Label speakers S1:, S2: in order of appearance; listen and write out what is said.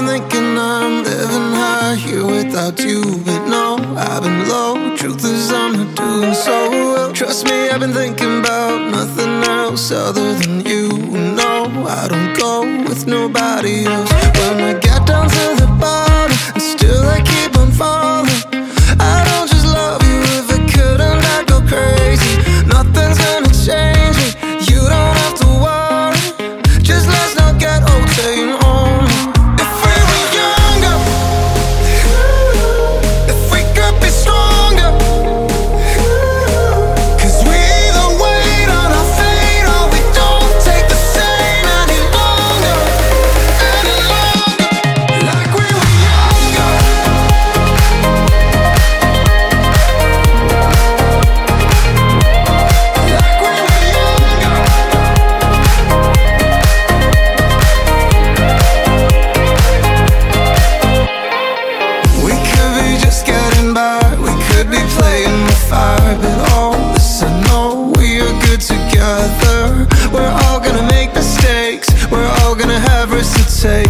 S1: been thinking I'm living high here without you, but no, I've been low. Truth is, I'm not doing so well. Trust me, I've been thinking about nothing else other than you. No, I don't go with nobody else. When I get down to the just getting by. We could be playing with fire, but all this I know we are good together. We're all gonna make mistakes, we're all gonna have risks to take.